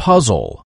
puzzle.